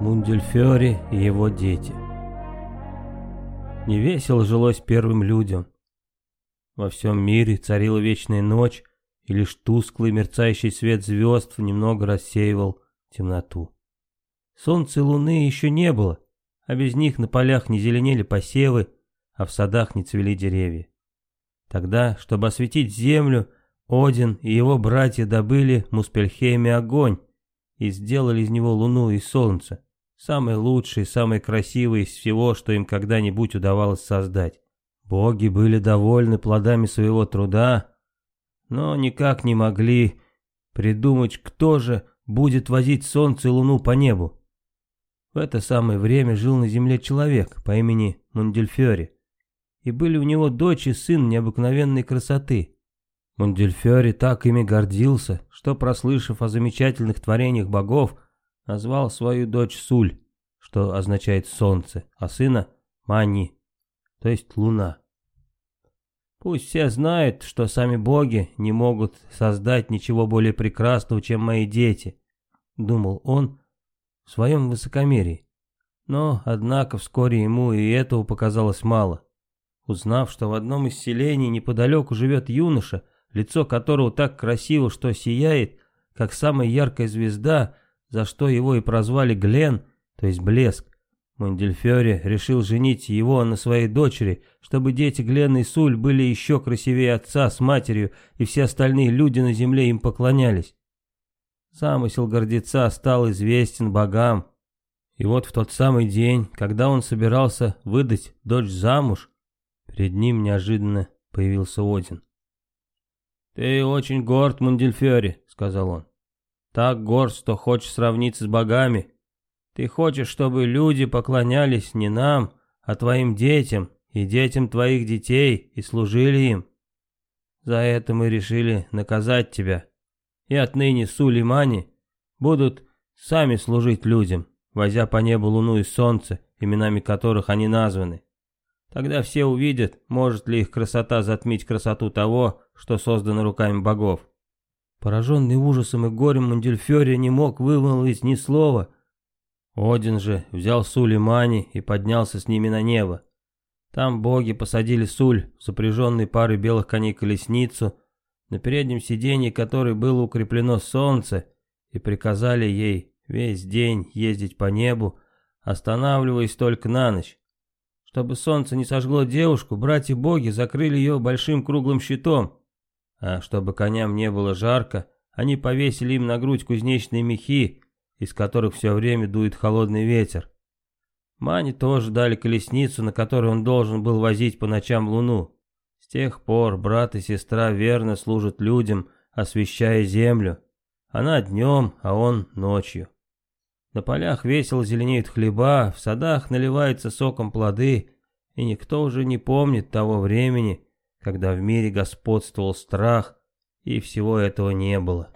Мундельфёри и его дети. Невесело жилось первым людям. Во всем мире царила вечная ночь, и лишь тусклый мерцающий свет звезд немного рассеивал темноту. Солнца и луны еще не было, а без них на полях не зеленели посевы, а в садах не цвели деревья. Тогда, чтобы осветить землю, Один и его братья добыли Муспельхейме огонь и сделали из него луну и солнце. Самые лучшие, самые красивые из всего, что им когда-нибудь удавалось создать. Боги были довольны плодами своего труда, но никак не могли придумать, кто же будет возить солнце и луну по небу. В это самое время жил на земле человек по имени Мундельфёри, и были у него дочь и сын необыкновенной красоты. Мундельфёри так ими гордился, что, прослышав о замечательных творениях богов, назвал свою дочь Суль, что означает солнце, а сына Мани, то есть луна. Пусть все знают, что сами боги не могут создать ничего более прекрасного, чем мои дети, думал он в своем высокомерии. Но, однако, вскоре ему и этого показалось мало. Узнав, что в одном из селений неподалеку живет юноша, лицо которого так красиво, что сияет, как самая яркая звезда, за что его и прозвали Глен, то есть блеск. Мондельфёре решил женить его на своей дочери, чтобы дети Глена и Суль были еще красивее отца с матерью, и все остальные люди на земле им поклонялись. Замысел гордеца стал известен богам. И вот в тот самый день, когда он собирался выдать дочь замуж, перед ним неожиданно появился Один. «Ты очень горд, Мундельфёре», — сказал он. Так горд, что хочешь сравниться с богами. Ты хочешь, чтобы люди поклонялись не нам, а твоим детям и детям твоих детей и служили им. За это мы решили наказать тебя. И отныне Сулеймани будут сами служить людям, возя по небу луну и солнце, именами которых они названы. Тогда все увидят, может ли их красота затмить красоту того, что создано руками богов. Пораженный ужасом и горем Мандельфёри не мог вымолвить ни слова. Один же взял Суль и Мани и поднялся с ними на небо. Там боги посадили Суль, запряженный парой белых коней колесницу, на переднем сиденье которой было укреплено солнце, и приказали ей весь день ездить по небу, останавливаясь только на ночь. Чтобы солнце не сожгло девушку, братья-боги закрыли ее большим круглым щитом, а чтобы коням не было жарко, они повесили им на грудь кузнечные мехи, из которых все время дует холодный ветер. Мане тоже дали колесницу, на которой он должен был возить по ночам луну. С тех пор брат и сестра верно служат людям, освещая землю. Она днем, а он ночью. На полях весело зеленеют хлеба, в садах наливаются соком плоды, и никто уже не помнит того времени, когда в мире господствовал страх, и всего этого не было.